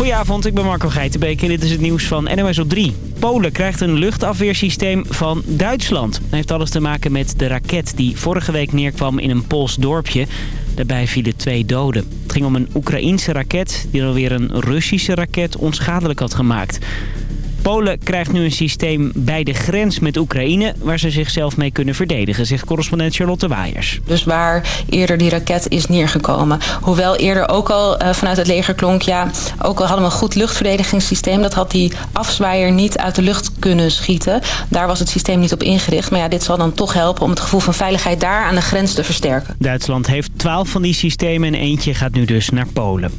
Goedenavond, ik ben Marco Geitenbeek en dit is het nieuws van NOS op 3. Polen krijgt een luchtafweersysteem van Duitsland. Dat heeft alles te maken met de raket die vorige week neerkwam in een Pools dorpje. Daarbij vielen twee doden. Het ging om een Oekraïense raket die alweer een Russische raket onschadelijk had gemaakt. Polen krijgt nu een systeem bij de grens met Oekraïne... waar ze zichzelf mee kunnen verdedigen, zegt correspondent Charlotte Waaiers. Dus waar eerder die raket is neergekomen. Hoewel eerder ook al uh, vanuit het leger klonk... ja, ook al hadden we een goed luchtverdedigingssysteem... dat had die afzwaaier niet uit de lucht kunnen schieten. Daar was het systeem niet op ingericht. Maar ja, dit zal dan toch helpen om het gevoel van veiligheid daar aan de grens te versterken. Duitsland heeft twaalf van die systemen en eentje gaat nu dus naar Polen.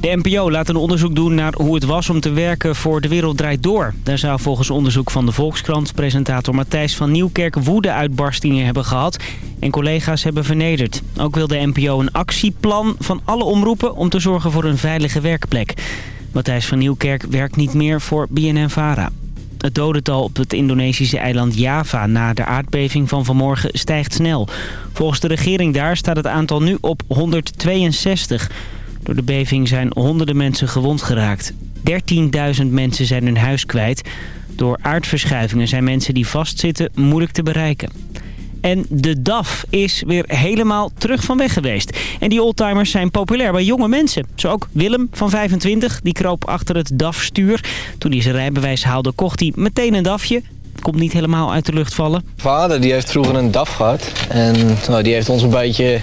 De NPO laat een onderzoek doen naar hoe het was om te werken voor De Wereld Draait Door... Daar zou volgens onderzoek van de Volkskrant presentator Matthijs van Nieuwkerk woede-uitbarstingen hebben gehad en collega's hebben vernederd. Ook wil de NPO een actieplan van alle omroepen om te zorgen voor een veilige werkplek. Matthijs van Nieuwkerk werkt niet meer voor BNN-Vara. Het dodental op het Indonesische eiland Java na de aardbeving van vanmorgen stijgt snel. Volgens de regering daar staat het aantal nu op 162. Door de beving zijn honderden mensen gewond geraakt. 13.000 mensen zijn hun huis kwijt. Door aardverschuivingen zijn mensen die vastzitten moeilijk te bereiken. En de DAF is weer helemaal terug van weg geweest. En die oldtimers zijn populair bij jonge mensen. Zo ook Willem van 25, die kroop achter het DAF-stuur. Toen hij zijn rijbewijs haalde, kocht hij meteen een DAFje. Komt niet helemaal uit de lucht vallen. Vader die heeft vroeger een DAF gehad. En nou, die heeft ons een beetje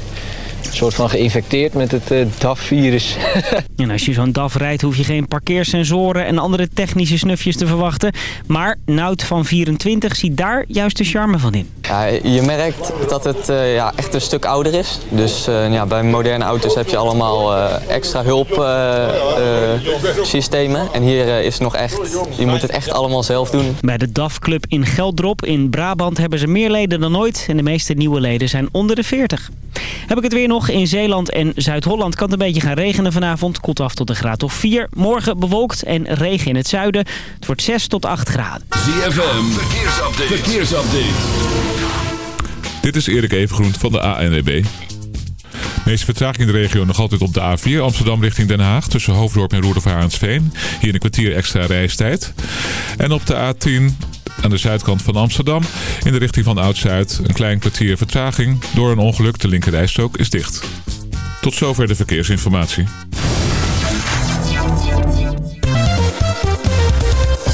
soort van geïnfecteerd met het uh, DAF-virus. en als je zo'n DAF rijdt hoef je geen parkeersensoren en andere technische snufjes te verwachten. Maar Nout van 24 ziet daar juist de charme van in. Ja, je merkt dat het uh, ja, echt een stuk ouder is. Dus uh, ja, bij moderne auto's heb je allemaal extra hulpsystemen. en hier is het nog echt, je moet het echt allemaal zelf doen. Bij de DAF-club in Geldrop in Brabant hebben ze meer leden dan ooit. En de meeste nieuwe leden zijn onder de 40. Heb ik het weer nog. In Zeeland en Zuid-Holland kan het een beetje gaan regenen vanavond. Koelt af tot een graad of 4. Morgen bewolkt en regen in het zuiden. Het wordt 6 tot 8 graden. ZFM, verkeersupdate. verkeersupdate. Dit is Erik Evengroen van de ANWB. De meeste vertraging in de regio nog altijd op de A4 Amsterdam richting Den Haag. Tussen Hoofddorp en Roerdervaarensveen. Hier een kwartier extra reistijd. En op de A10 aan de zuidkant van Amsterdam. In de richting van Oud-Zuid een klein kwartier vertraging. Door een ongeluk, de linkerrijstrook is dicht. Tot zover de verkeersinformatie.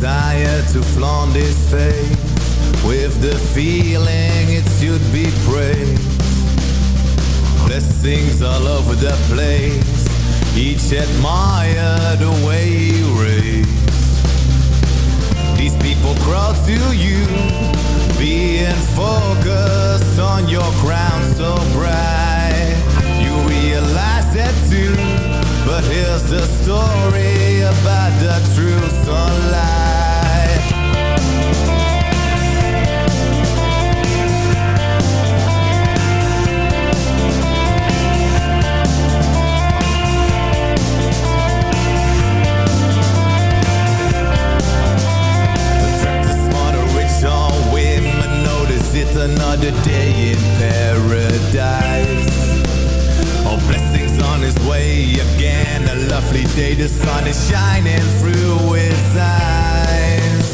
To flaunt his face with the feeling it should be praised. Blessings all over the place, each admire the way he raised. These people crowd to you, being focused on your crown so bright. You realize that too, but here's the story about the true sunlight. Rich women Notice. It's another day in paradise. Oh, bless on his way again. A lovely day, the sun is shining through his eyes.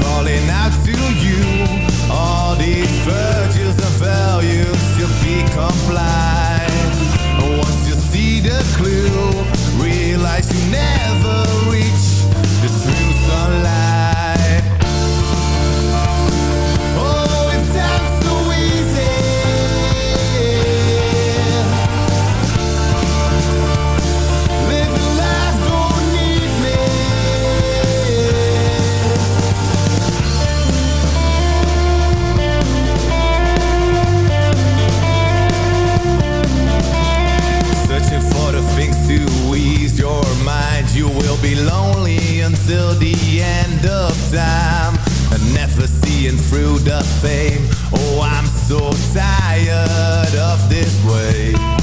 Calling out to you All these virtues and values should be complied Once you see the clue Realize you never reach the true sunlight. Until the end of time and never seeing through the fame. Oh, I'm so tired of this way.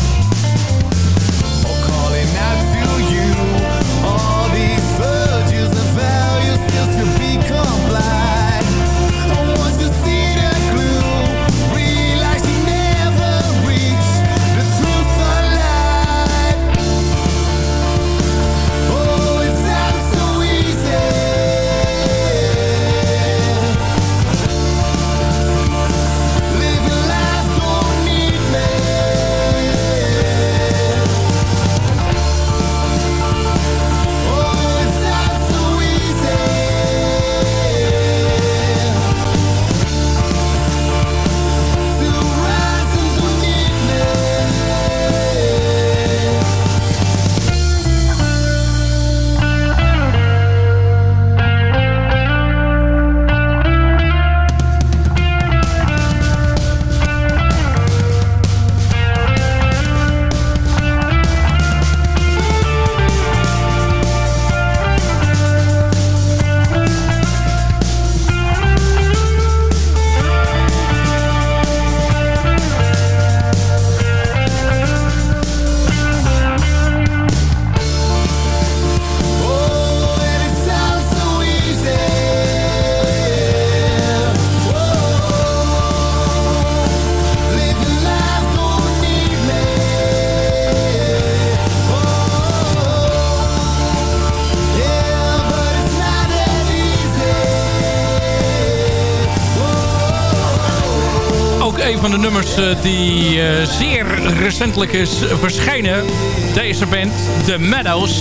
De nummers eh, die eh, zeer recentelijk is verschenen. Deze band, The Meadows.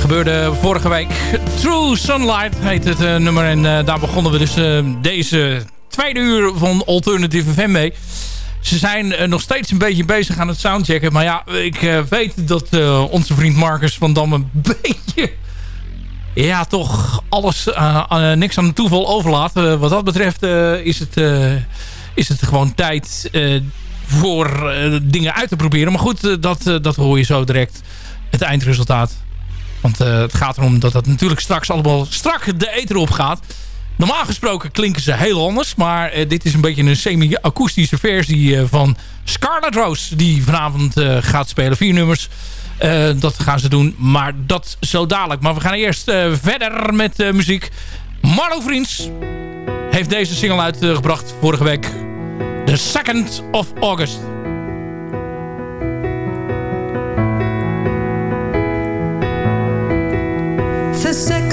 Gebeurde vorige week. True Sunlight heet het eh, nummer. En daar begonnen we dus deze tweede uur van Alternative FM mee. Ze zijn nog steeds een beetje bezig aan het soundchecken. Maar ja, ik weet dat onze vriend Marcus van Dam een beetje... Ja, toch alles, niks aan toeval overlaat. Wat dat betreft is, het, is het gewoon tijd eh, voor eh, dingen uit te proberen. Maar goed, eh, dat, dat hoor je zo direct. Het eindresultaat. Want het gaat erom dat dat natuurlijk straks allemaal strak de eter op gaat. Normaal gesproken klinken ze heel anders. Maar dit is een beetje een semi-akoestische versie van Scarlet Rose. Die vanavond gaat spelen. Vier nummers. Dat gaan ze doen. Maar dat zo dadelijk. Maar we gaan eerst verder met muziek. Marlo Vriends heeft deze single uitgebracht vorige week. The 2nd of August. The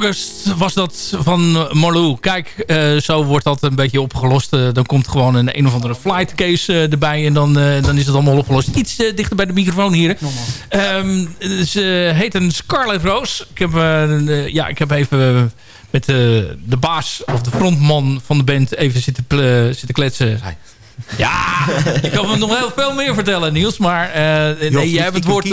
August was dat van uh, Marlou. Kijk, eh, zo wordt dat een beetje opgelost. Eh, dan komt gewoon een een of andere flight case eh, erbij. En dan, eh, dan is het allemaal opgelost. Iets eh, dichter bij de microfoon hier. Ehm, ze heet een Scarlet Rose. Ik heb, eh, ja, ik heb even met de baas of de frontman van de band even zitten, zitten kletsen. Ja, ik kan me nog heel veel meer vertellen, Niels. Maar eh, nee, jij hebt het woord, eh,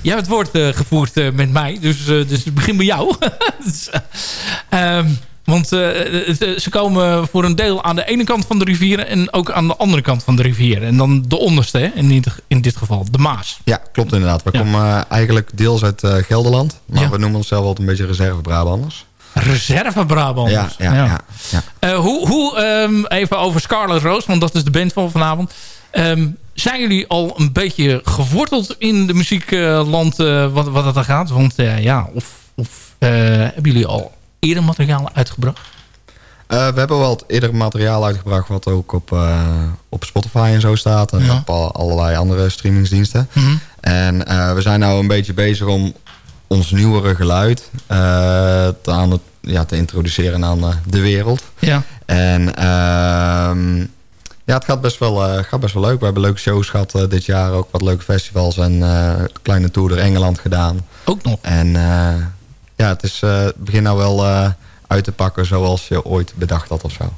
jij hebt het woord eh, gevoerd eh, met mij. Dus, dus het begint bij jou. Dus, eh, ehm, want het, ze komen voor een deel aan de ene kant van de rivier... en ook aan de andere kant van de rivier. En dan de onderste, hè, in, dit, in dit geval, de Maas. Ja, klopt inderdaad. We Ja. komen eigenlijk deels uit Gelderland. Maar Ja. we noemen onszelf altijd een beetje reserve Brabanders. Reserve Brabant. Ja, ja, ja. ja. Eh, hoe, hoe ehm, even over Scarlet Rose, want dat is de band van vanavond. Ehm, zijn jullie al een beetje geworteld in de muziekland eh, wat, wat het er gaat? Want eh, ja, of, of eh, hebben jullie al eerder materiaal uitgebracht? Eh, we hebben wel eerder materiaal uitgebracht... wat ook op, eh, op Spotify en zo staat. En Ja. op al- allerlei andere streamingsdiensten. Mhm. En eh, we zijn nou een beetje bezig om ons nieuwere geluid... eh, te, aan het, ja, te introduceren aan eh, de wereld. Ja. En ehm, ja, het gaat best, wel, eh, gaat best wel leuk. We hebben leuke shows gehad eh, dit jaar. Ook wat leuke festivals en eh, een kleine tour door Engeland gedaan. Ook nog. En eh, ja, het, is, eh, begint nou wel eh, uit te pakken zoals je ooit bedacht had of zo.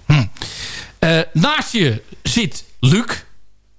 Eh, naast je zit Luc.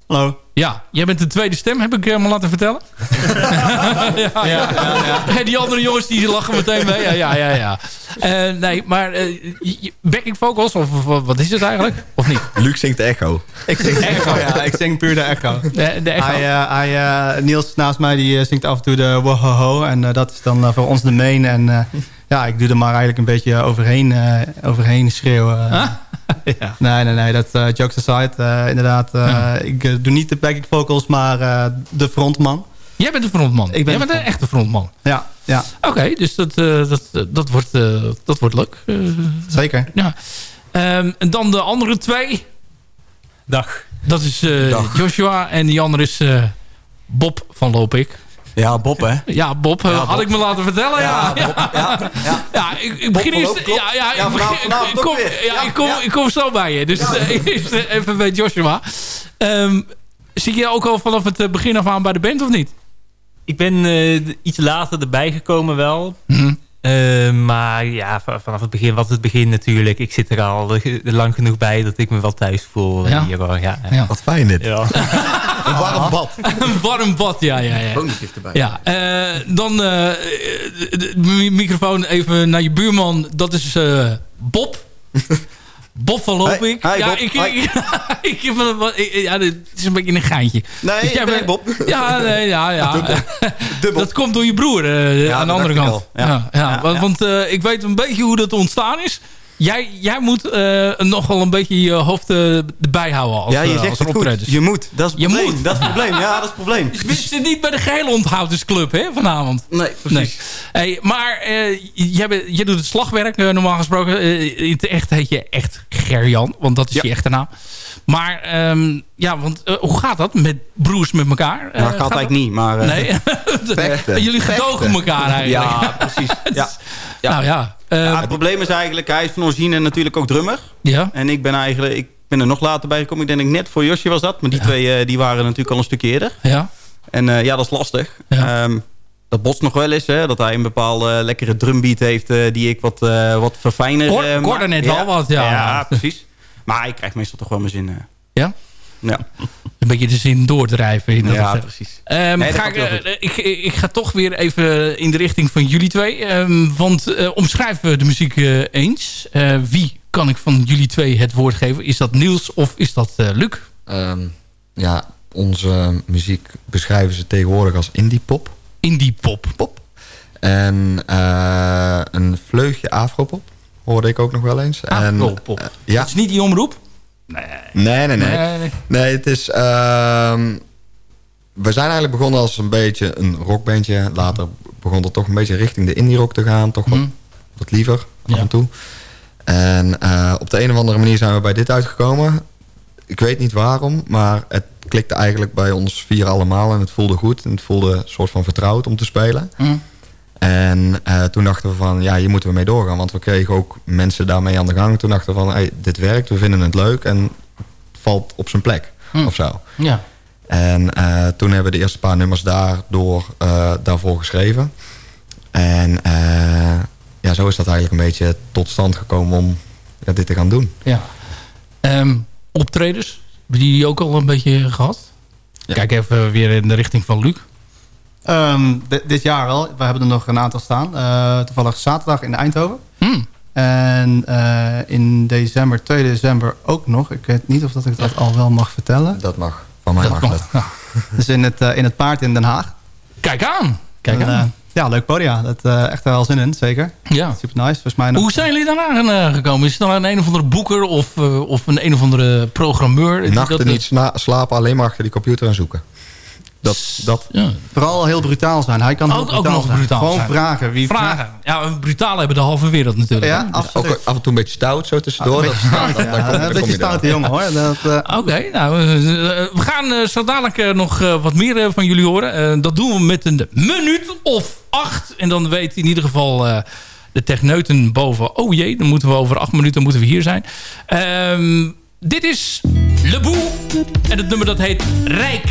Hallo. Ja, jij bent de tweede stem, heb ik eh, me laten vertellen. ja, ja, ja, ja. Die andere jongens die lachen meteen mee. Ja, ja, ja. ja. Eh, nee, maar eh, je- backing vocals, of, of wat is het eigenlijk? Of niet? Luc zingt echo. Ik zing echo, ja. Ik zing puur de echo. De, de echo. Hij, eh, hij, eh, Niels naast mij die eh, zingt af en toe de wohoho. En eh, dat is dan eh, voor ons de main. En eh, ja, ik doe er maar eigenlijk een beetje overheen, eh, overheen schreeuwen. ja. Nee, nee, nee. Dat uh, jokes aside. eh, inderdaad, eh, ik eh, doe niet de backing vocals, maar eh, de frontman. Jij bent de frontman. Ik ben Jij bent een echte frontman. Ja, ja. Oké, dus dat, eh, dat, eh, dat, wordt, eh, dat wordt leuk. Eh, Zeker. ja. Ehm, en dan de andere twee. Dag. Dat is eh, Joshua en die andere is eh, Bob van Loopik. Ja, Bob hè? Ja, Bob, eh, Ja, had Bob. ik me laten vertellen. Ja, ja. Ja, ja. Ja, ik, ik begin eerst... Ja, ja, Ja, ik, vanavond- kom, weer. ja, Ja, ik, kom, ja. ik kom zo bij je. Dus eh, eerst eh, even bij Joshua. Ehm, zie je ook al vanaf het begin af aan bij de band of niet? Ik ben eh, iets later erbij gekomen wel. Mhm. Eh, maar ja, vanaf het begin was het begin natuurlijk. Ik zit er al lang genoeg bij dat ik me wel thuis voel Ja. hier hoor. Ja. Ja. Wat fijn dit. Ja. Een warm bad. Een warm bad, ja. ja, ja. Erbij. Ja, eh, dan eh, de, de mi- microfoon even naar je buurman. Dat is eh, Bob. Bob van Loopik. Hey, ja, Bob. ik, ik, ik ik- ja, dit is een beetje een geintje. Nee, Dus jij bent- Bob. Ja, nee, ja, ja. Dubbel. Dat komt door je broer Ja, aan de andere kant. Ja. Ja, want ja. want, ik weet een beetje hoe dat ontstaan is. Jij, jij moet eh, nog wel een beetje je hoofd eh, erbij houden als, ja, je eh, zegt als goed. Je moet. Dat is het probleem. moet. Dat is het probleem. Ja, dat is het probleem. Je zit niet bij de gehele onthoudersclub hè, vanavond. Nee, precies. Hey, maar eh, jij, bent- jij doet het slagwerk normaal gesproken. In het echt heet je echt Gerjan, want dat is Ja. je echte naam. Maar ehm, ja, want eh, hoe gaat dat met broers met elkaar? Eh, Nou, gaat eigenlijk niet, maar... eh, Nee, Vechten. jullie gedogen elkaar eigenlijk. Ja, precies. Ja. Ja. Nou ja, Ja, het probleem is eigenlijk, hij is van origine natuurlijk ook drummer. ja. En ik ben eigenlijk, ik ben er nog later bij gekomen. Ik denk dat ik net voor Josje was dat. Maar die twee die waren natuurlijk al een stukje eerder. ja. En ja, dat is lastig. Ehm, dat botst nog wel eens, hè. Dat hij een bepaalde lekkere drumbeat heeft die ik wat, eh, wat verfijner ik net wel wat, ja. Ja, precies. Maar ik krijg meestal toch wel mijn zin. eh. Ja? Ja, Een beetje de zin doordrijven. in dat ja precies. Ehm, Nee, dat ga ik, heel goed. eh, ik, ik ga toch weer even in de richting van jullie twee. Ehm, want eh, omschrijf eh, de muziek eh, eens. Eh, wie kan ik van jullie twee het woord geven? Is dat Niels of is dat eh, Luc? Ehm, ja, onze muziek beschrijven ze tegenwoordig als indie pop. Indie pop. pop. En eh, een vleugje afropop hoorde ik ook nog wel eens. En, Afropop. eh, ja. Dat is niet die omroep? Nee, nee, nee. Nee, nee. Nee, het is... ehm, we zijn eigenlijk begonnen als een beetje een rockbandje. Later begon het toch een beetje richting de indie rock te gaan. Toch wat, Hm. wat liever af Ja. en toe. En eh, op de een of andere manier zijn we bij dit uitgekomen. Ik weet niet waarom, maar het klikte eigenlijk bij ons vier allemaal. En het voelde goed. En het voelde een soort van vertrouwd om te spelen. Hm. En eh, toen dachten we van, ja, hier moeten we mee doorgaan. Want we kregen ook mensen daarmee aan de gang. Toen dachten we van, hey, dit werkt, we vinden het leuk en het valt op zijn plek Hm. of zo. Ja. En eh, toen hebben we de eerste paar nummers daardoor, eh, daarvoor geschreven. En ja, zo is dat eigenlijk een beetje tot stand gekomen om ja, dit te gaan doen. Ja. Ehm, optredens, hebben die ook al een beetje gehad? Kijk even weer in de richting van Luc. Ehm, di- dit jaar wel. We hebben er nog een aantal staan. Eh, toevallig zaterdag in Eindhoven. Hmm. En eh, in december, 2 december ook nog. Ik weet niet of dat ik dat al wel mag vertellen. Dat mag. Van mij Dat mag mag. dat. Ja. Dus in het, eh, in het paard in Den Haag. Kijk aan. Kijk En, aan. ja, leuk podium. Dat eh echt wel zin in, zeker. Ja. Super nice. Volgens mij nog... Hoe zijn jullie daarna eh, gekomen? Is het dan een een of andere boeker of, eh, of een een of andere programmeur? Nachten dat- niet slapen, alleen maar achter die computer en zoeken. Dat, dat. Vooral heel brutaal zijn. Hij kan Ook, nog zijn. brutaal Gewoon zijn. vragen. Wie vragen. Ja, brutaal hebben de halve wereld natuurlijk. Ja, absoluut. Ook af en toe een beetje stout zo tussendoor. Een Dat- beetje stout, dat- ja. daar kom- daar Een beetje jongen hoor. Dat, eh, Oké, nou, eh, eh, we gaan zo dadelijk nog wat meer van jullie horen. Eh, dat doen we met een minuut of acht. En dan weet in ieder geval eh, de techneuten boven... oh jee, dan moeten we over acht minuten moeten we hier zijn. Ehm, dit is Le Boe. En het nummer dat heet Rijk.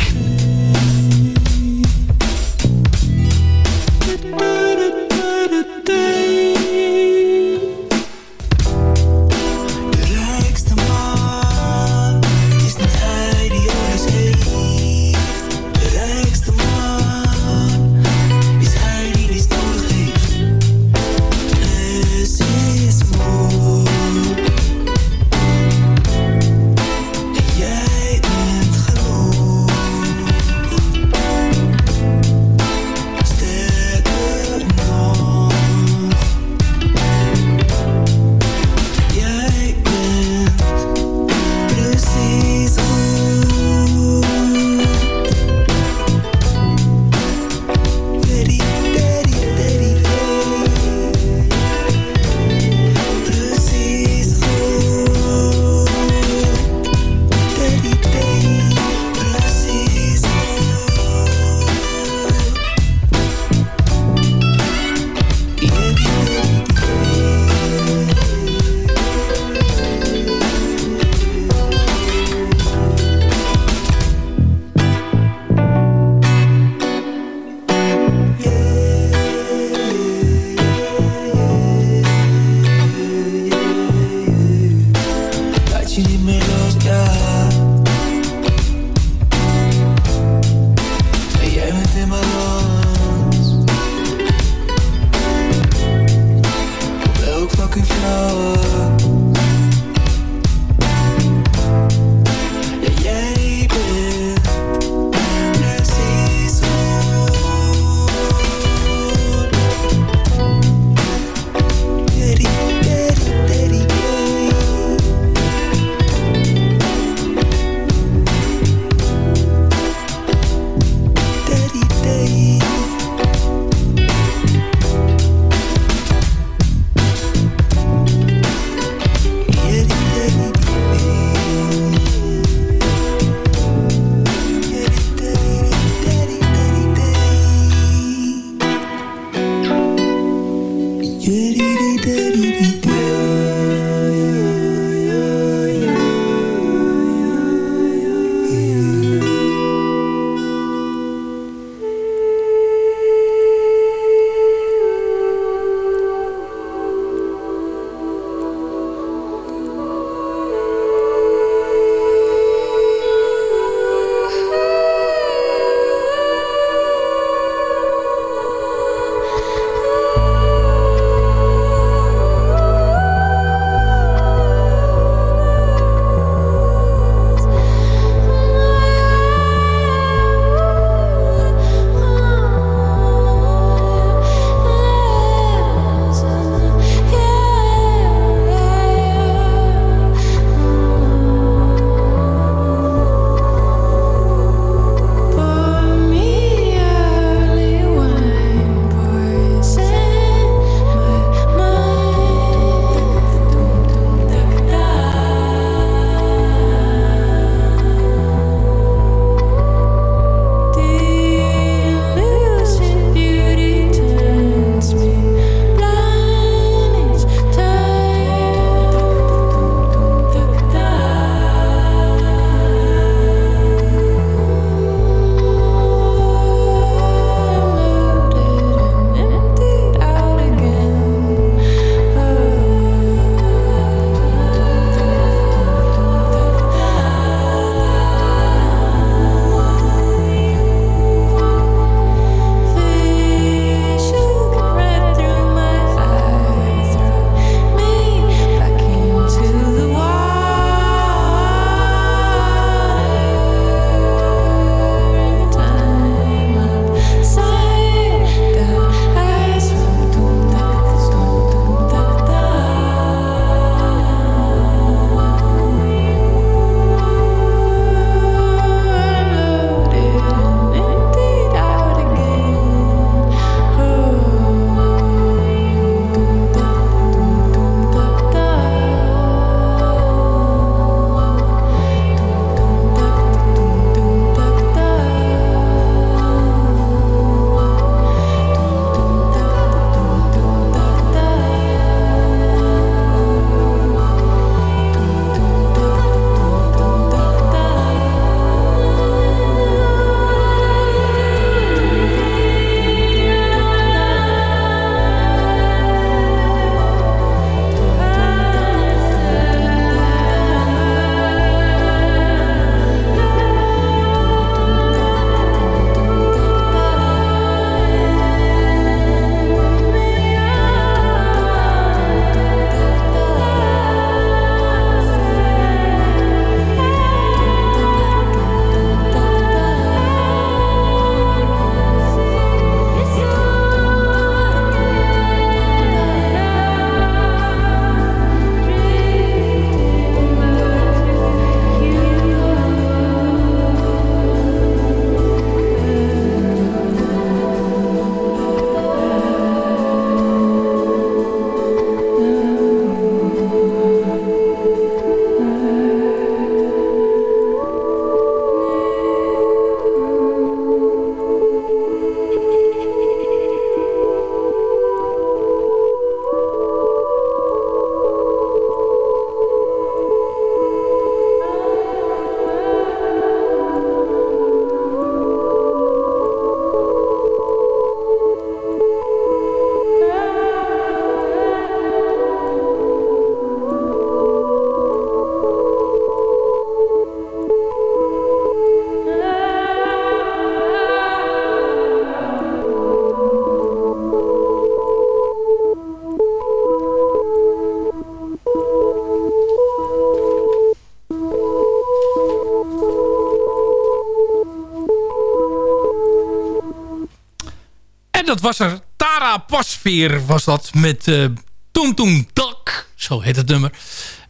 Was. Tara Pasveer was dat met uh, Toem Tak. Zo heet het nummer.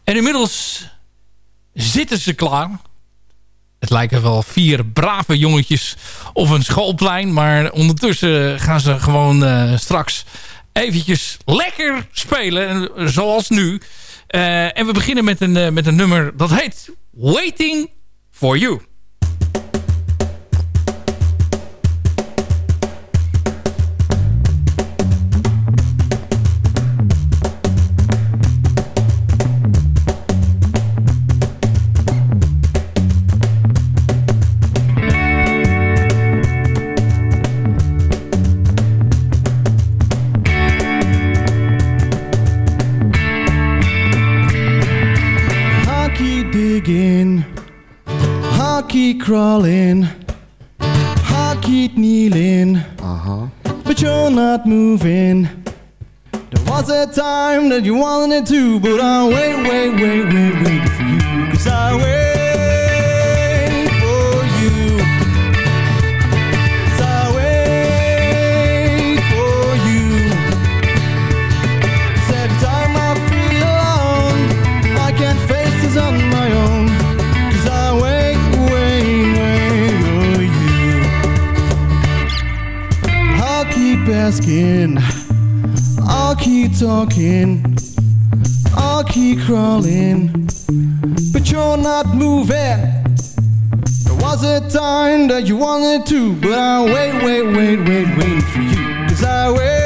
En inmiddels zitten ze klaar. Het lijken wel vier brave jongetjes op een schoolplein. Maar ondertussen gaan ze gewoon uh, straks eventjes lekker spelen. Zoals nu. En we beginnen met een, met een nummer dat heet Waiting for You. Keep crawling, I keep kneeling, uh-huh. but you're not moving. There was a time that you wanted to, but I wait, wait, wait, wait, wait for you, cause I wait asking, I'll keep talking, I'll keep crawling, but you're not moving. There was a time that you wanted to, but I wait, wait, wait, wait, wait for you. Cause I wait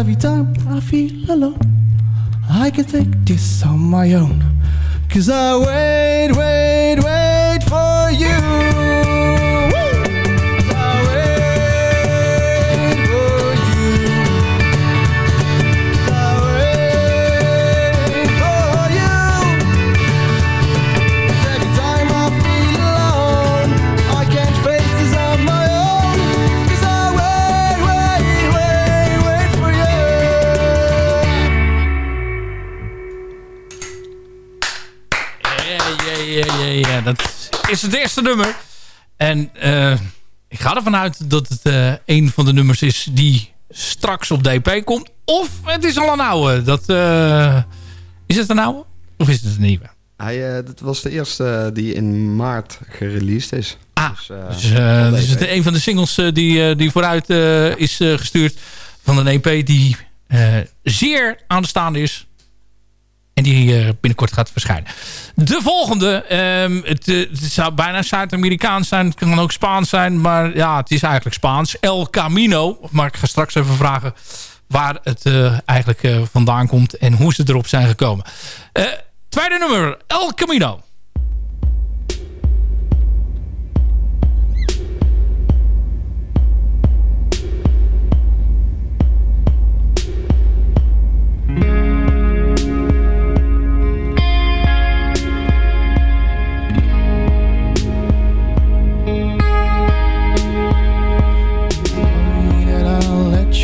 every time I feel alone, I can take this on my own. Cause I wait, wait, wait is het eerste nummer. En eh, ik ga ervan uit dat het eh, een van de nummers is die straks op DP komt. Of het is al een oude. Dat, eh, is het een oude? Of is het een nieuwe? Hij, dat was de eerste die in maart gereleased is. Ah, dus, Dus, dus het een van de singles die, die vooruit is gestuurd van een EP die zeer aanstaande is. En die eh, binnenkort gaat verschijnen. De volgende, ehm, het, eh, het zou bijna Zuid-Amerikaans zijn. Het kan ook Spaans zijn, maar ja, het is eigenlijk Spaans. El Camino, maar ik ga straks even vragen waar het eh, eigenlijk vandaan komt en hoe ze erop zijn gekomen. Tweede nummer, El Camino.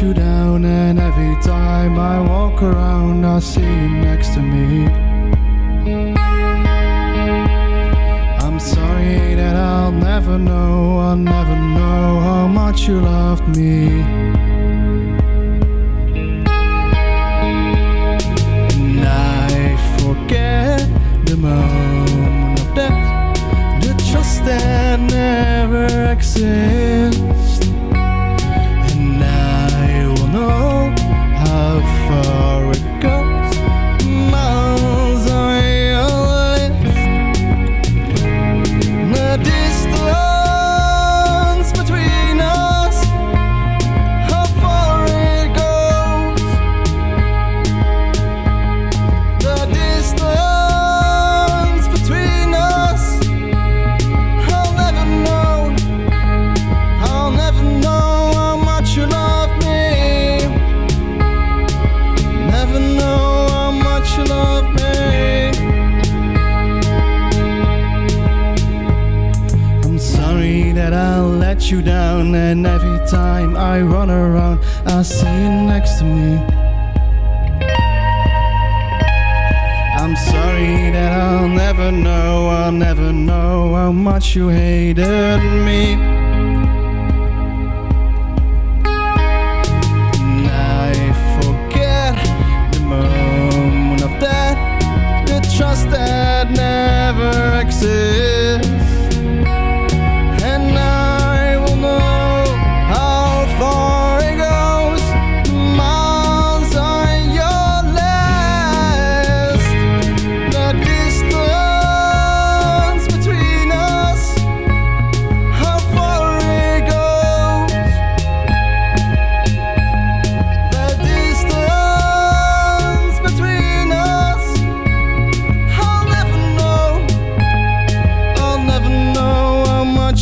You down And every time I walk around I see you next to me. I'm sorry that I'll never know I'll never know how much you loved me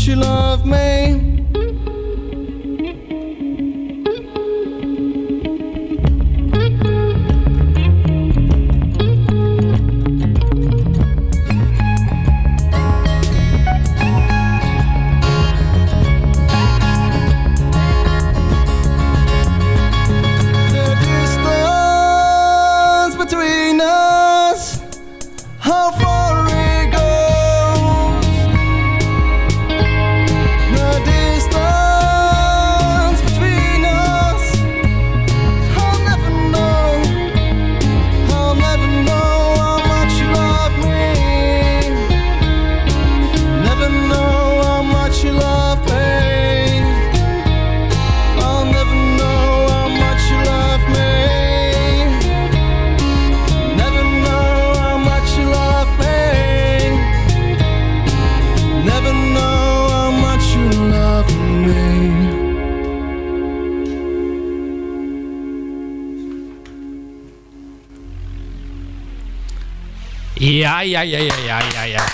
she loved me. ja, ja, ja, ja, ja. ja.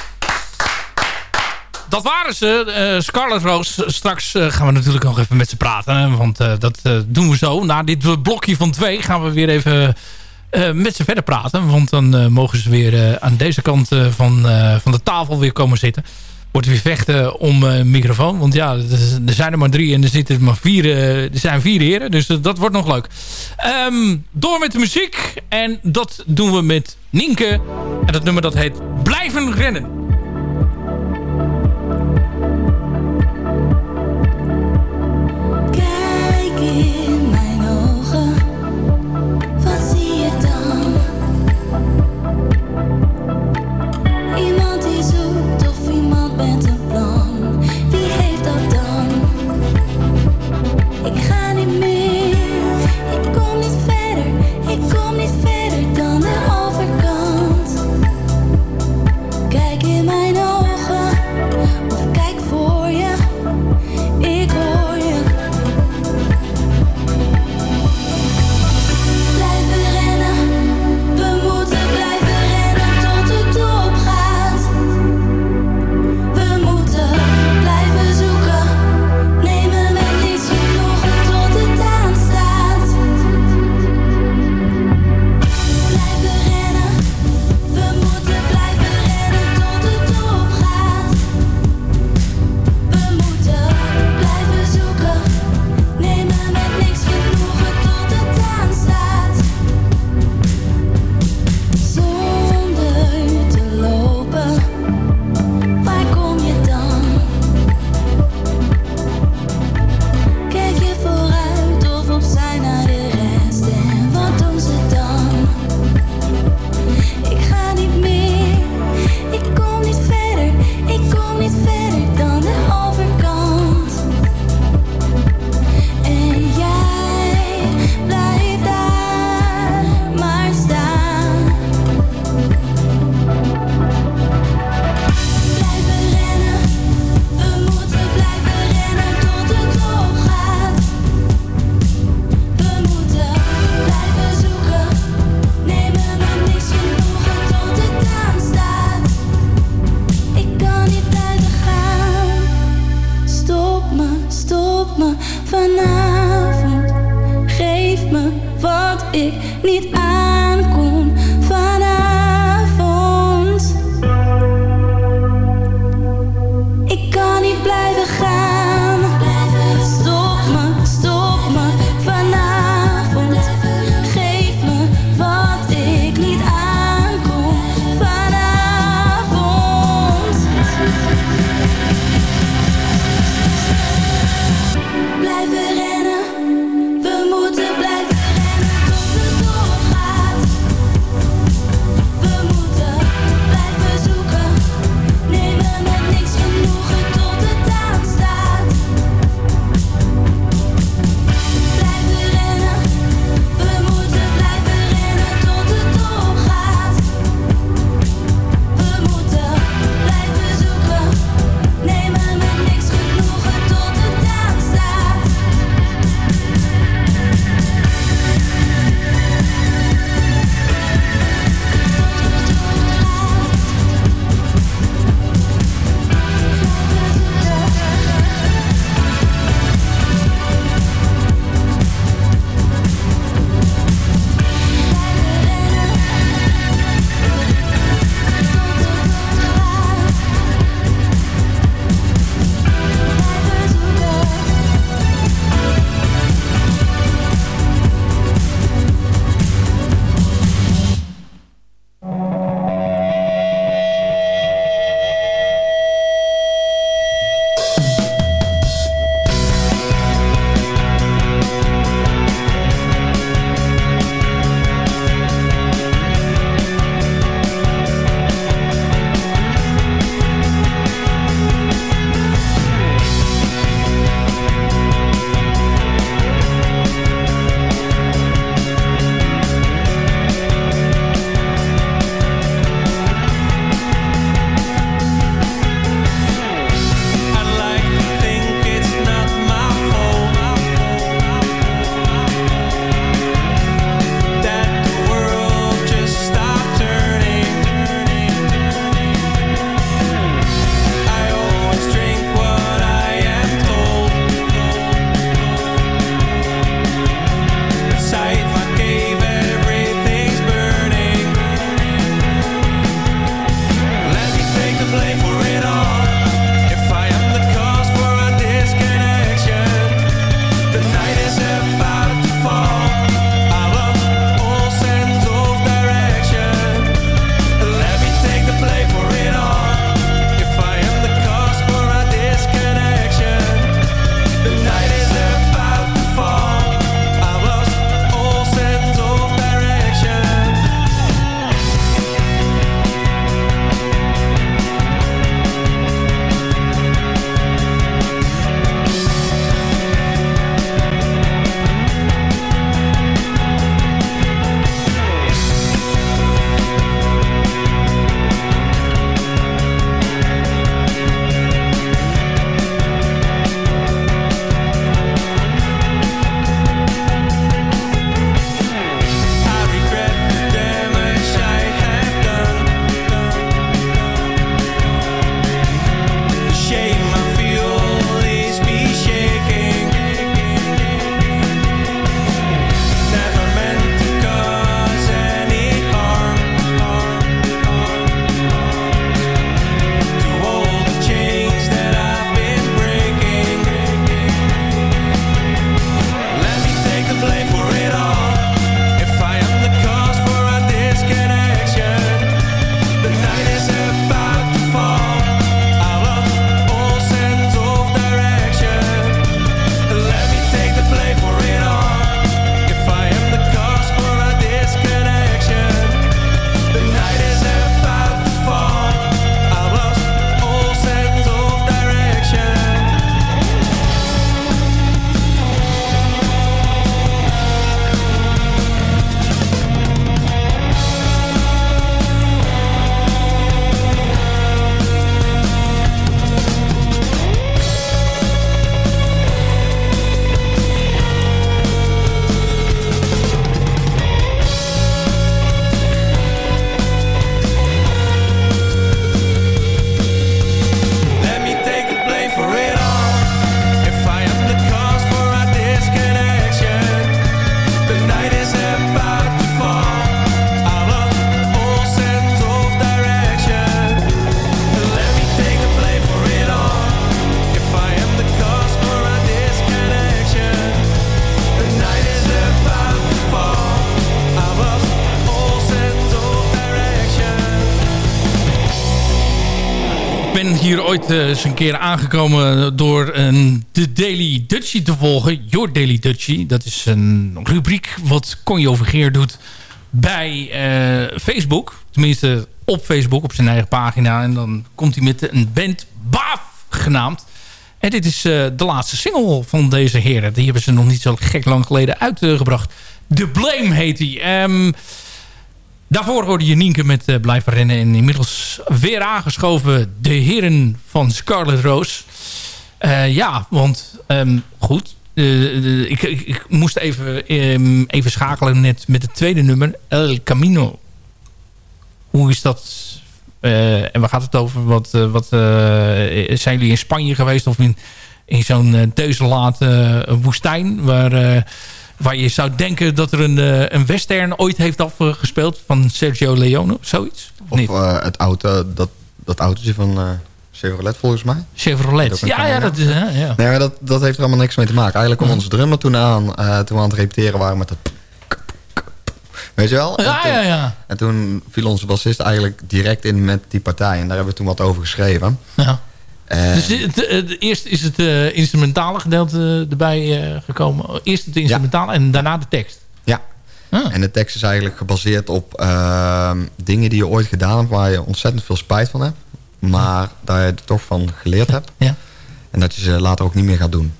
Dat waren ze. Uh, Scarlett Roos. Straks eh, gaan we natuurlijk nog even met ze praten. Want eh, dat doen we zo. Na dit blokje van twee gaan we weer even met ze verder praten. Want dan mogen ze weer aan deze kant van, van de tafel weer komen zitten. Wordt weer vechten om een microfoon. Want ja, er zijn er maar drie en er zitten er maar vier. er zijn vier heren. Dus dat wordt nog leuk. Ehm, door met de muziek. En dat doen we met Nienke. En dat nummer dat heet Blijven Rennen. Vanavond geef me wat ik niet aan. Eens een keer aangekomen door een, de Daily Dutchie te volgen. Your Daily Dutchie. Dat is een rubriek wat Conjo Vergeer doet bij eh, Facebook. Tenminste op Facebook, op zijn eigen pagina. En dan komt hij met een band Baaf genaamd. En dit is eh, de laatste single van deze heren. Die hebben ze nog niet zo gek lang geleden uitgebracht. The Blame heet die. Ehm, daarvoor hoorde je Nienke met eh, Blijven Rennen. En inmiddels weer aangeschoven de heren van Scarlet Rose. Eh, ja, want ehm, goed. eh, ik, ik, moest even, ehm, even schakelen net met het tweede nummer. El Camino. Hoe is dat... en waar gaat het over? Wat, wat, zijn jullie in Spanje geweest of in, in zo'n eh, woestijn... Waar, waar je zou denken dat er een, eh, een western ooit heeft afgespeeld... van Sergio Leone, zoiets? Of eh, het auto, dat, dat autootje van eh, Chevrolet volgens mij. Chevrolet. Ja, ja, dat is... hè, ja. Nee, maar dat, dat heeft er allemaal niks mee te maken. Eigenlijk kwam onze drummer toen aan, toen we aan het repeteren waren met dat... Weet je wel? Ja, toen, ja, ja. En toen viel onze bassist eigenlijk direct in met die partij. En daar hebben we toen wat over geschreven. Ja. En- Dus het, eerst is het eh, instrumentale gedeelte erbij eh, gekomen. Eerst het instrumentale en daarna de tekst. Ja. Ah. En de tekst is eigenlijk gebaseerd op ehm, dingen die je ooit gedaan hebt... waar je ontzettend veel spijt van hebt. Maar daar je er toch van geleerd hebt. Ja. En dat je ze later ook niet meer gaat doen.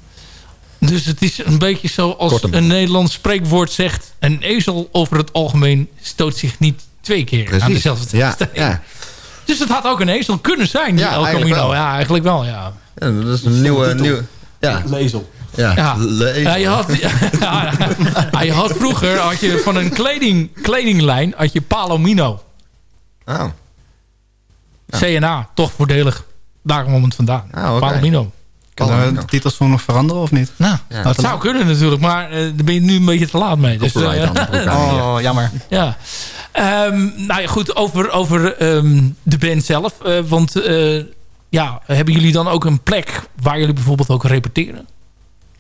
Dus het is een beetje zoals Kortom. een Nederlands spreekwoord zegt... een ezel over het algemeen stoot zich niet twee keer aan Precies. dezelfde Ja, steen. ja. Dus het had ook een ezel kunnen zijn, die Ja, El eigenlijk Camino. wel. Ja, eigenlijk wel, ja. Ja, dat is een nieuwe... nieuwe ja. Lezel. Ja, Ja. lezel. Ja, je, had, ja, ja, je had vroeger had je van een kleding, kledinglijn had je Palomino. Oh. CNA, toch voordelig. Daar komt het vandaan. Ah. Palomino. Kunnen we de titels gewoon nog veranderen of niet? Nou, Ja. dat zou kunnen natuurlijk, maar eh, daar ben je nu een beetje te laat mee. Dus, eh, hier. Oh, jammer. ja. Ehm, nou ja, goed, over, over ehm, de band zelf. Eh, want eh, ja, hebben jullie dan ook een plek waar jullie bijvoorbeeld ook repeteren?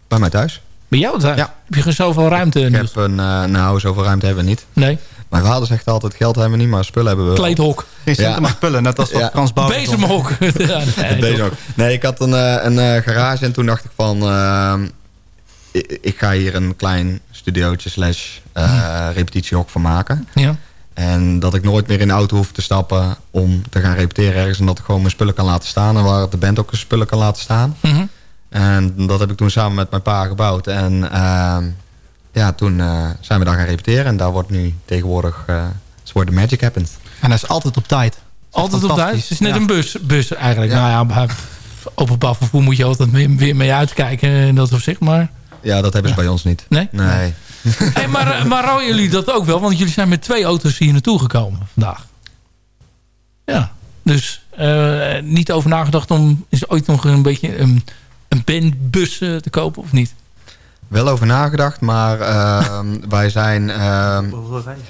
Bij mij thuis. Bij jou thuis? Ja. Heb je zoveel ruimte? Ik heb een... eh, nou, zoveel ruimte hebben we niet. Nee, Mijn vader zegt altijd, geld hebben we niet, maar spullen hebben we kleedhok. Geen centen Ja. maar spullen, net als wat Ja. Frans Bauer. Bezemhok. ja, nee, Deze ook. Nee, ik had een, eh, een eh, garage en toen dacht ik van... ehm, ik, ik ga hier een klein studiootje slash eh, repetitiehok van maken. Ja. En dat ik nooit meer in de auto hoef te stappen om te gaan repeteren ergens. En dat ik gewoon mijn spullen kan laten staan. En waar de band ook zijn spullen kan laten staan. Mhm. En dat heb ik toen samen met mijn pa gebouwd. En ehm, ja, toen eh, zijn we daar gaan repeteren. En daar wordt nu tegenwoordig... eh is where the magic happens. En hij is altijd op tijd. Altijd op tijd. Het is net Ja. een bus, bus eigenlijk. Ja. Nou ja, maar openbaar vervoer moet je altijd weer, weer mee uitkijken in dat opzicht. Maar, Ja, dat hebben ze bij ons niet. nee? Nee. Hey, maar, eh, maar rouwen jullie dat ook wel? Want jullie zijn met twee auto's hier naartoe gekomen vandaag. Ja, dus eh, niet over nagedacht om is ooit nog een beetje een, een bandbus eh, te kopen of niet? Wel over nagedacht, maar ehm, wij zijn... ehm, Wel veel rijden.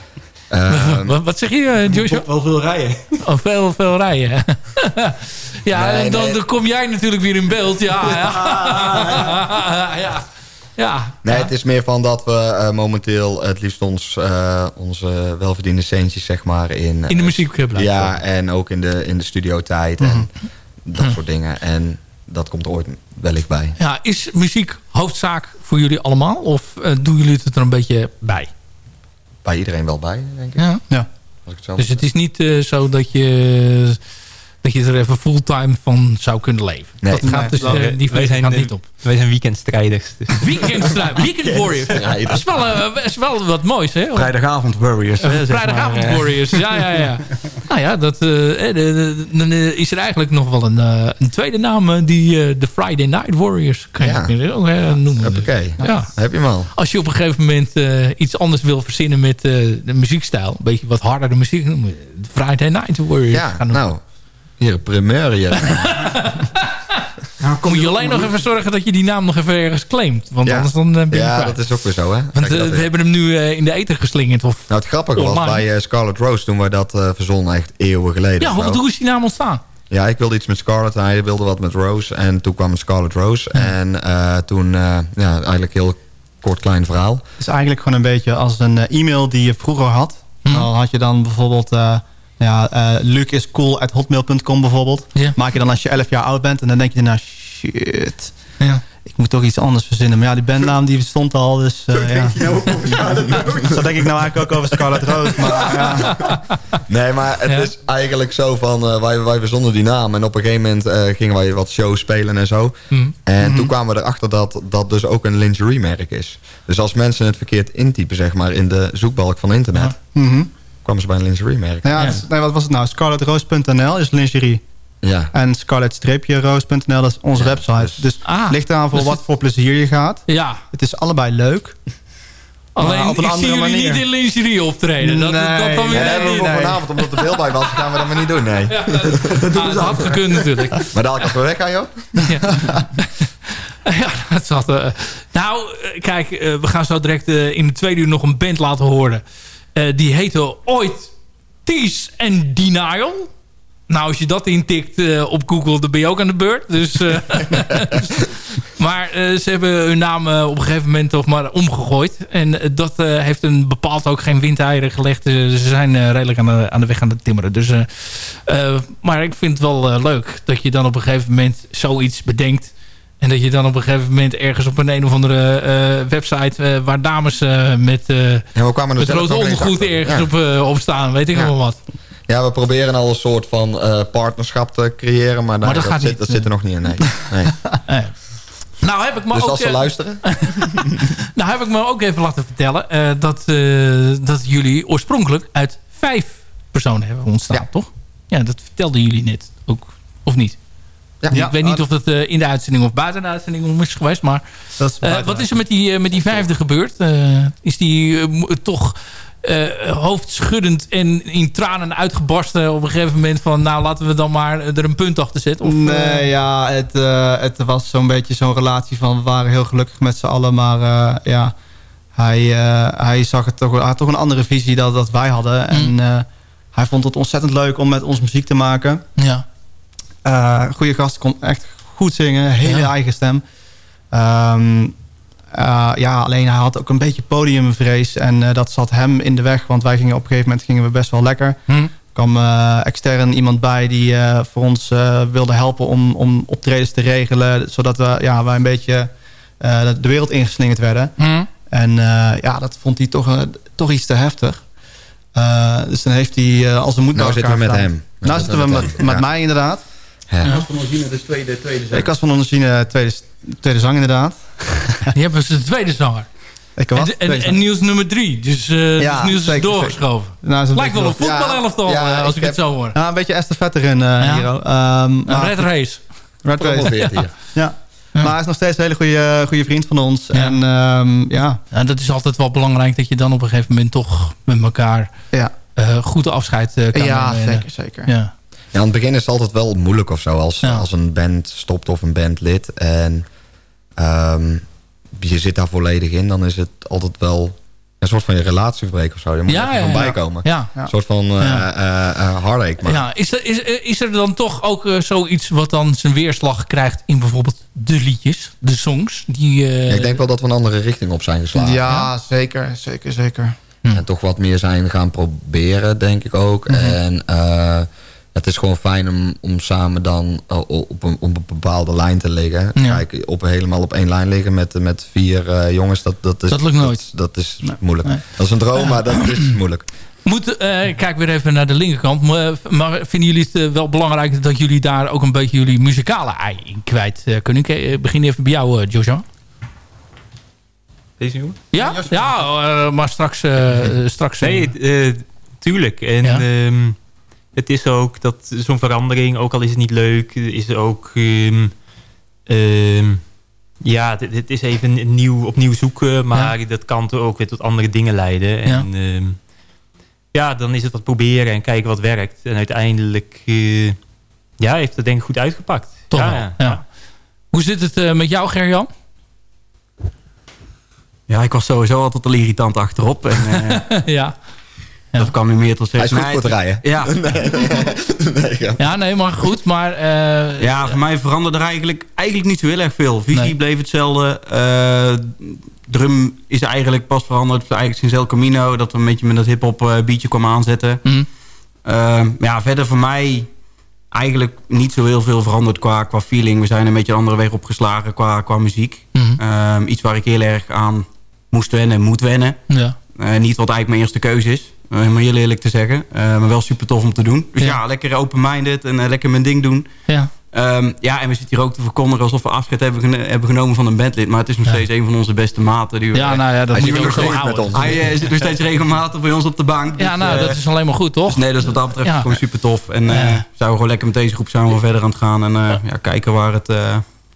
ehm, wat, wat zeg je, eh, Joshua? Wel veel rijden. Oh, veel, veel rijden. ja, Nee, en dan, nee. dan kom jij natuurlijk weer in beeld. Ja, ja. ja. ja. nee, ja. het is meer van dat we eh, momenteel het liefst ons, eh, onze welverdiende centjes zeg maar in... In de muziek blijven. Ja, en ook in de, in de studiotijd en dat soort dingen. En dat komt er ooit wellicht bij. Ja, is muziek hoofdzaak voor jullie allemaal? Of eh, doen jullie het er een beetje bij? Bij iedereen wel bij, denk ik. Ja. Ja. Als ik het zo Dus het is niet eh, zo dat je, dat je er even fulltime van zou kunnen leven. Nee. dat gaat dus, Nou, eh, wij- die wij zijn gaat niet op. Wij zijn weekendstrijders. Dus. Weekend, weekend Warriors. Ja, dat, is wel, eh, is wel wat moois, hè? Vrijdagavond Warriors. zeg Vrijdagavond maar, eh. Warriors. Ja, ja, ja. nou ja, dat, eh, eh, dan eh, is er eigenlijk nog wel een, eh, een tweede naam. eh, die eh, de Friday Night Warriors. Kan je Ja. ook eh, noemen. Hoppakee. Ja. Heb je hem al. Als je op een gegeven moment eh, iets anders wil verzinnen met eh, de muziekstijl. Een beetje wat harder de muziek. de Friday Night Warriors Ja, gaan noemen. nou. Hier, hier. Nou, kom Moet je alleen nog even zorgen dat je die naam nog even ergens claimt. Want Ja. anders dan eh, ben je Ja, kwijt. dat is ook weer zo, hè? Want eh, we hebben hem nu eh, in de ether geslingerd. Of, Nou, het grappige was bij eh, Scarlet Rose toen wij dat eh verzonnen, echt eeuwen geleden. ja, hoe, is die naam ontstaan? Ja, ik wilde iets met Scarlet en hij wilde wat met Rose. En toen kwam Scarlet Rose. En eh, toen, eh, ja, eigenlijk heel kort klein verhaal. Het is eigenlijk gewoon een beetje als een e-mail die je vroeger had. Dan had je dan bijvoorbeeld... Ja, eh Luc is cool at hotmail.com bijvoorbeeld. Maak je dan als je 11 jaar oud bent. En dan denk je daarna, shit. Ja. Ik moet toch iets anders verzinnen. Maar ja, die bandnaam die bestond al. Dus eh, ja. Zo denk ik nou eigenlijk ook over Scarlet Road. Maar ja. Nee, maar het is eigenlijk zo van... eh, wij, wij verzonden die naam. En op een gegeven moment eh, gingen wij wat shows spelen en zo. Mhm. En Mhm. toen kwamen we erachter dat dat dus ook een lingeriemerk is. Dus als mensen het verkeerd intypen, zeg maar... in de zoekbalk van internet... Mhm. Kwamen ze bij een lingeriemerk. Ja, is- nee, wat was het nou? Scarletroos.nl is lingerie. Ja. En scarlet-roos.nl dat is onze website. Dus ligt eraan voor dus wat het- voor plezier je gaat. Ja. Het is allebei leuk. Alleen, op een ik zie andere jullie manier. niet in lingerie optreden. Dat, dat, dat dan weer Nee, dat hebben we voor niet. vanavond, omdat er beeld bij was, gaan we dat maar niet doen, nee. dat doen ze had gekund natuurlijk. Maar dadelijk als we weggaan, joh. Ja, dat zat... eh, nou, eh, kijk, eh, we gaan zo direct in de tweede uur nog een band laten horen. Eh, die heette ooit Tease and Denial. Nou, als je dat intikt eh, op Google, dan ben je ook aan de beurt. Dus, eh, maar ze hebben hun naam op een gegeven moment toch maar omgegooid. En dat heeft een bepaald ook geen windeieren gelegd. Ze zijn redelijk aan de, aan de weg aan het timmeren. Dus, maar ik vind het wel leuk dat je dan op een gegeven moment zoiets bedenkt. En dat je dan op een gegeven moment ergens op een een of andere eh, website... eh, waar dames eh, met, Ja, we kwamen er met rood ondergoed ergens Ja. op, op staan. Weet ik Ja. wat. Ja, we proberen al een soort van partnerschap te creëren, maar, daar- dat dat, gaat zit, niet, dat zit er nog niet in, nee. nee. Nou heb ik me dus ook, als ze luisteren... nou heb ik me ook even laten vertellen... dat, dat jullie oorspronkelijk uit vijf personen hebben ontstaan, toch? Ja, dat vertelden jullie net ook. Of niet? Ja. Ik weet niet of dat eh, in de uitzending of buiten de uitzending om is geweest. Maar is eh, wat is er met die, eh, met die vijfde gebeurd? Eh, is die toch eh, hoofdschuddend en in tranen uitgebarsten op een gegeven moment van... nou, laten we dan maar er een punt achter zetten? Of, nee, ja, het, eh, het was zo'n beetje zo'n relatie van... we waren heel gelukkig met z'n allen, maar eh, ja... Hij, eh, hij zag het toch, hij had toch een andere visie dan dat wij hadden. En eh, hij vond het ontzettend leuk om met ons muziek te maken. Ja. Eh goede gast, kon echt goed zingen. Hele eigen stem. Ehm, eh, ja, alleen hij had ook een beetje podiumvrees. En eh, dat zat hem in de weg. Want wij gingen op een gegeven moment gingen we best wel lekker. Hm. Er kwam eh, extern iemand bij die eh, voor ons eh, wilde helpen om, om optredens te regelen. Zodat we, ja, wij een beetje eh, de wereld ingeslingerd werden. Hm. En eh, ja, dat vond hij toch, toch iets te heftig. Eh, dus dan heeft hij eh, als een moed Nou bij zitten we met gedaan. hem. Nou zitten we met, met Ja. mij inderdaad. Ja. Ik was van dus tweede, tweede zang. Ik was van origine tweede, tweede zang inderdaad. Die hebben ze de tweede zanger. Ik was En, en, en. Niels nummer drie. Dus, eh Ja, dus Niels zeker, is doorgeschoven. Nou, zo'n Lijkt wel een voetbalelftal Ja, eh, als ik ik, het zo hoor. Ja, een beetje estafette erin, eh Ja. Hero. Ehm, Een maar- red race. Red race. Hier. Ja. Maar hij is nog steeds een hele goede, goede vriend van ons. Ja. En ehm, ja, Ja, dat is altijd wel belangrijk dat je dan op een gegeven moment toch met elkaar ja. eh, goed afscheid kan ja nemen. zeker, zeker. Ja. Ja, aan het begin is het altijd wel moeilijk of zo. Als, Ja. als een band stopt of een bandlid. En ehm, je zit daar volledig in. Dan is het altijd wel een soort van je relatie verbreken of zo. Je moet Ja, er van ja. bijkomen. Ja. Een soort van eh Ja. eh, eh, heartache. Maar Ja, is, er, is, is er dan toch ook zoiets wat dan zijn weerslag krijgt in bijvoorbeeld de liedjes, de songs? Die, eh, Ja, ik denk wel dat we een andere richting op zijn geslagen. Ja, zeker, zeker, zeker. En toch wat meer zijn gaan proberen, denk ik ook. Mhm. En eh, het is gewoon fijn om, om samen dan eh, op een, op een bepaalde lijn te liggen. Ja. Kijk, op, helemaal op één lijn liggen met, met vier eh, jongens, dat, dat, is, Dat lukt nooit. Dat, dat is moeilijk. Dat is een droom, maar dat is moeilijk. Moet, eh, kijk weer even naar de linkerkant. Maar, maar vinden jullie het wel belangrijk dat jullie daar ook een beetje jullie muzikale ei in kwijt eh, kunnen? Ik begin even bij jou, Jojo. Deze jongen? Ja, ja maar straks... eh, straks Nee, eh, tuurlijk. En Ja. ehm, het is ook dat zo'n verandering, ook al is het niet leuk, is ook... ehm, ehm, ja, het, het is even nieuw, opnieuw zoeken, maar dat kan ook weer tot andere dingen leiden. En ehm, ja, dan is het wat proberen en kijken wat werkt. En uiteindelijk eh, ja, heeft het denk ik goed uitgepakt. Toch ja, wel, ja. ja. Hoe zit het eh, met jou, Gerjan? Ja, ik was sowieso altijd al irritant achterop. En, eh, ja. Dat kwam nu meer tot Hij is zeggen. goed voor nee, het rijden. Ja. nee, ja. Ja, nee, maar goed. Maar, eh, ja, voor mij veranderde er eigenlijk, eigenlijk niet zo heel erg veel. Visie Nee. bleef hetzelfde. Eh, drum is eigenlijk pas veranderd. Eigenlijk sinds El Camino. Dat we een beetje met dat hip-hop eh, beatje kwamen aanzetten. Mhm. Ehm, ja, verder voor mij eigenlijk niet zo heel veel veranderd qua, qua feeling. We zijn een beetje een andere weg opgeslagen qua, qua muziek. Mhm. Ehm, iets waar ik heel erg aan moest wennen en moet wennen. Ja. Eh, niet wat eigenlijk mijn eerste keuze is. Eh, om heel eerlijk te zeggen. Eh, maar wel super tof om te doen. Dus ja, lekker open-minded en eh, lekker mijn ding doen. Ja. Ehm, ja, en we zitten hier ook te verkondigen alsof we afscheid hebben, genomen van een bandlid. Maar het is nog Ja. steeds een van onze beste maten. Die we, Ja, nou ja, dat hij moet zit je nog ook zo. Hij eh, zit nog steeds regelmatig bij ons op de bank. Ja, Dus, nou, dat is alleen maar goed, toch? dus nee, dus wat dat betreft Ja. is gewoon super tof. En Ja. zouden we gewoon lekker met deze groep samen verder aan het gaan. En ja, kijken waar het,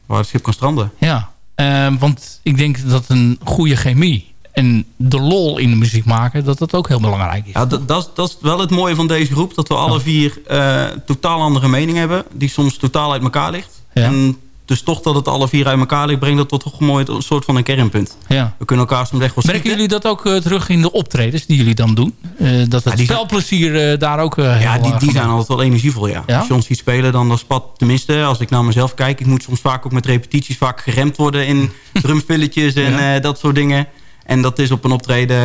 waar het schip kan stranden. Ja, Ehm, want ik denk dat een goede chemie en de lol in de muziek maken, dat dat ook heel belangrijk is. Ja, dat, dat, is- dat is wel het mooie van deze groep. Dat we alle vier eh, totaal andere mening hebben. Die soms totaal uit elkaar ligt. Ja. En dus toch dat het alle vier uit elkaar ligt, brengt dat tot toch een mooi een soort van een kernpunt. Ja. We kunnen elkaar soms echt wel Merken jullie dat ook eh, terug in de optredens die jullie dan doen? Eh, dat het zijn- spelplezier daar ook Ja, die, die zijn altijd wel energievol, ja. Ja? Als je ons ziet spelen, dan dat spat tenminste... als ik naar mezelf kijk, ik moet soms vaak ook met repetities... vaak geremd worden in drumfilletjes en Ja. dat soort dingen. En dat is op een optreden,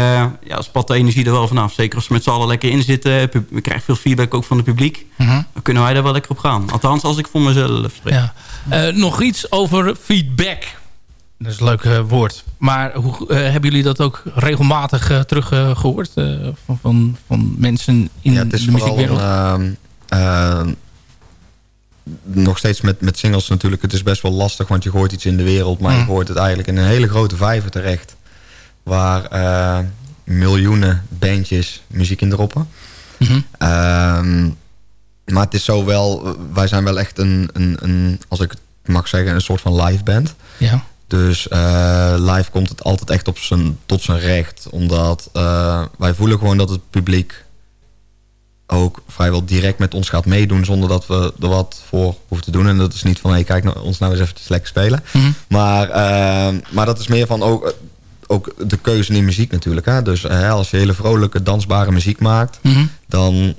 ja, spat de energie er wel vanaf. Zeker als we met z'n allen lekker in zitten. We krijgen veel feedback ook van het publiek. Mhm. Dan kunnen wij daar wel lekker op gaan. Althans, als ik voor mezelf spreek. Ja. Eh, nog iets over feedback. Dat is een leuk eh, woord. Maar hoe, eh, hebben jullie dat ook regelmatig uh, teruggehoord? van, van, van mensen in Ja, het is de muziekwereld? ehm, ehm, nog steeds met, met singles natuurlijk. Het is best wel lastig, want je gooit iets in de wereld... maar je Mm. gooit het eigenlijk in een hele grote vijver terecht... waar eh, miljoenen bandjes muziek in droppen. Ehm, maar het is zo wel... Wij zijn wel echt een, een, een, als ik het mag zeggen... een soort van live band. Ja. Dus eh, live komt het altijd echt op zijn, tot zijn recht. Omdat eh, wij voelen gewoon dat het publiek ook vrijwel direct met ons gaat meedoen... zonder dat we er wat voor hoeven te doen. En dat is niet van, hey, kijk nou, ons nou eens eventjes lekker spelen. Mhm. Maar, maar dat is meer van ook, ook de keuze in muziek natuurlijk. Hè? Dus eh, als je hele vrolijke, dansbare muziek maakt... Mhm. dan,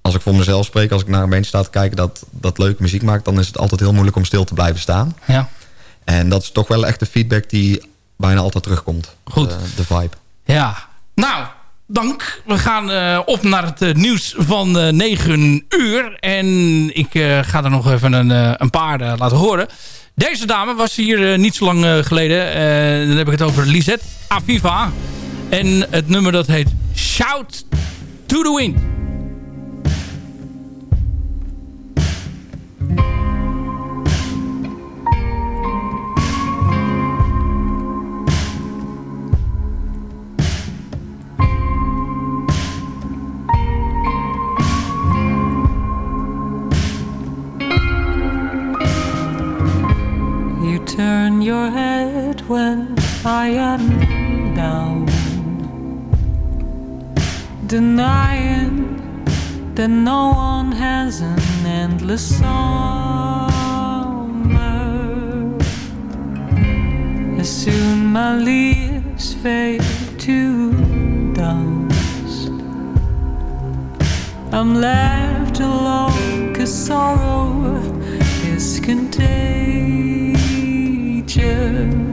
als ik voor mezelf spreek... als ik naar een bandje sta te kijken dat, dat leuke muziek maakt... dan is het altijd heel moeilijk om stil te blijven staan. Ja. En dat is toch wel echt de feedback die bijna altijd terugkomt. Goed. De, de vibe. Ja, nou, dank. We gaan eh, op naar het eh, nieuws van eh 9 uur. En ik eh, ga er nog even een, eh, een paar eh, laten horen. Deze dame was hier eh, niet zo lang eh, geleden. Eh, dan heb ik het over Lisette Aviva. En het nummer dat heet Shout to the Wind. Turn your head when I am down, denying that no one has an endless summer. As soon my leaves fade to dust, I'm left alone, cause sorrow is contagious. You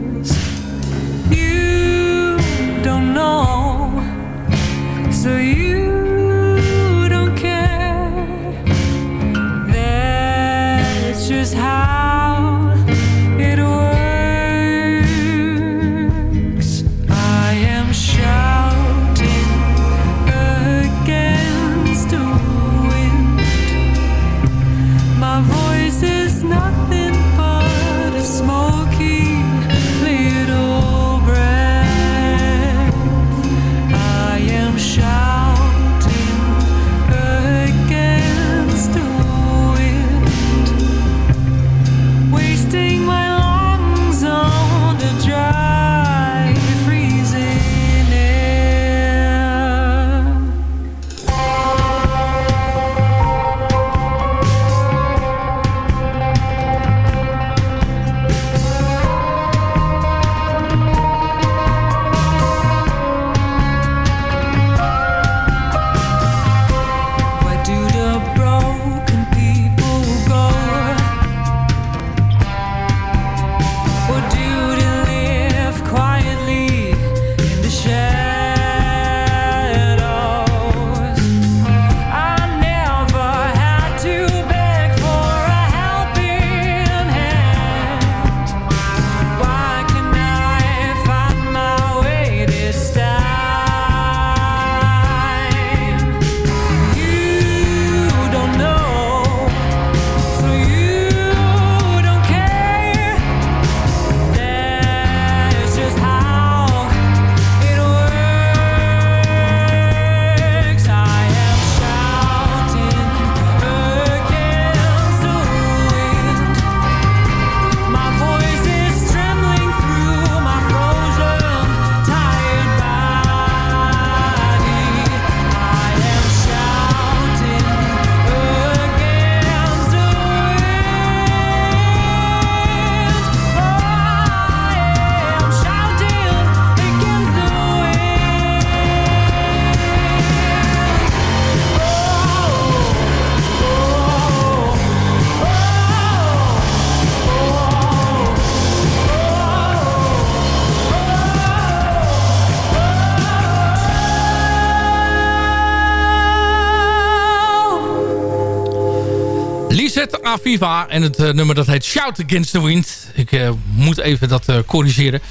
Aviva. En het eh, nummer dat heet Shout Against the Wind. Ik eh, moet even dat eh, corrigeren.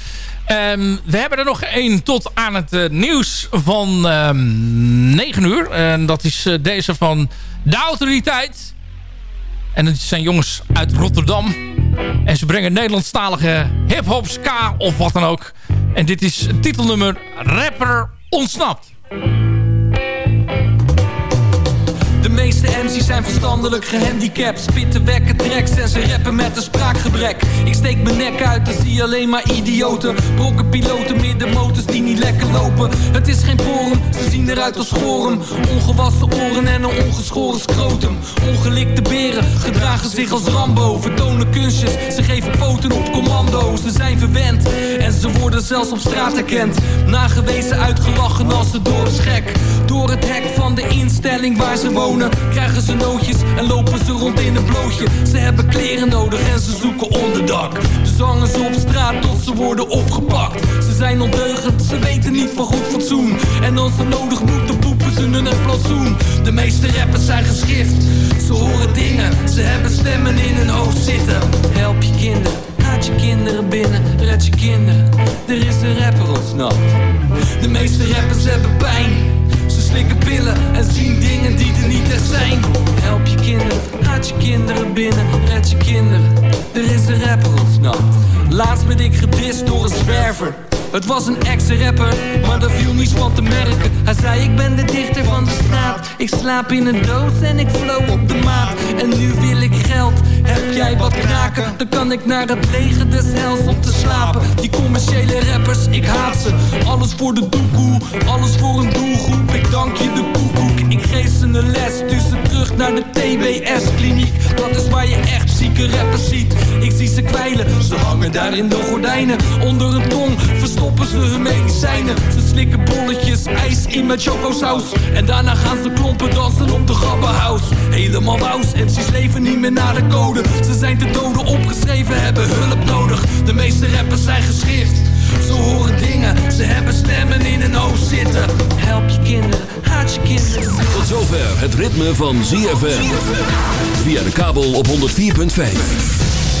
Ehm, we hebben er nog één tot aan het nieuws van ehm 9 uur. En dat is deze van de autoriteit. En het zijn jongens uit Rotterdam. En ze brengen Nederlandstalige hip-hop, ska of wat dan ook. En dit is titelnummer Rapper Ontsnapt. Meeste MC's zijn verstandelijk gehandicapt. Spitten wekken tracks en ze rappen met een spraakgebrek. Ik steek mijn nek uit en zie alleen maar idioten. Brokken piloten, middenmotors die niet lekker lopen. Het is geen forum, ze zien eruit als schorum. Ongewassen oren en een ongeschoren scrotum. Ongelikte beren gedragen zich als Rambo. Vertonen kunstjes, ze geven poten op commando. Ze zijn verwend en ze worden zelfs op straat herkend. Nagewezen uitgelachen als de dorpsgek. Door het hek van de instelling waar ze wonen Krijgen ze nootjes en lopen ze rond in een blootje. Ze hebben kleren nodig en ze zoeken onderdak. Dus hangen ze op straat tot ze worden opgepakt. Ze zijn ondeugend, ze weten niet van goed fatsoen. En als ze nodig moeten poepen ze hun een plantsoen. De meeste rappers zijn geschift Ze horen dingen, ze hebben stemmen in hun hoofd zitten. Help je kinderen Laat je kinderen binnen, red je kinderen. Er is een rapper ontsnapt. De meeste rappers hebben pijn. Ze slikken pillen en zien dingen die er niet echt zijn. Help je kinderen, laat je kinderen binnen, red je kinderen. Er is een rapper ontsnapt Laatst ben ik gedist door een zwerver het was een ex-rapper, maar daar viel niets van te merken. Hij zei ik ben de dichter van de straat. Ik slaap in een doos en ik flow op de maat. En nu wil ik geld, heb jij wat kraken? Dan kan ik naar het leger des hels om te slapen. Die commerciële rappers, ik haat ze. Alles voor de doekoe, alles voor een doelgroep. Ik dank je de koekoek, ik geef ze een les Stuur ze terug naar de TBS-kliniek Dat is waar je echt zieke rappers ziet. Ik zie ze kwijlen, ze hangen daar in de gordijnen. Onder een tong verstoppen ze hun medicijnen. Ze slikken bolletjes, ijs in met chocosaus. En daarna gaan ze klompen dansen op de grappenhuis. Helemaal wous, MC's leven niet meer naar de code. Ze zijn te doden opgeschreven, hebben hulp nodig. De meeste rappers zijn geschift ze horen dingen, ze hebben stemmen in hun hoofd zitten. Help je kinderen, haat je kinderen. Tot zover het ritme van ZFM. Via de kabel op 104.5.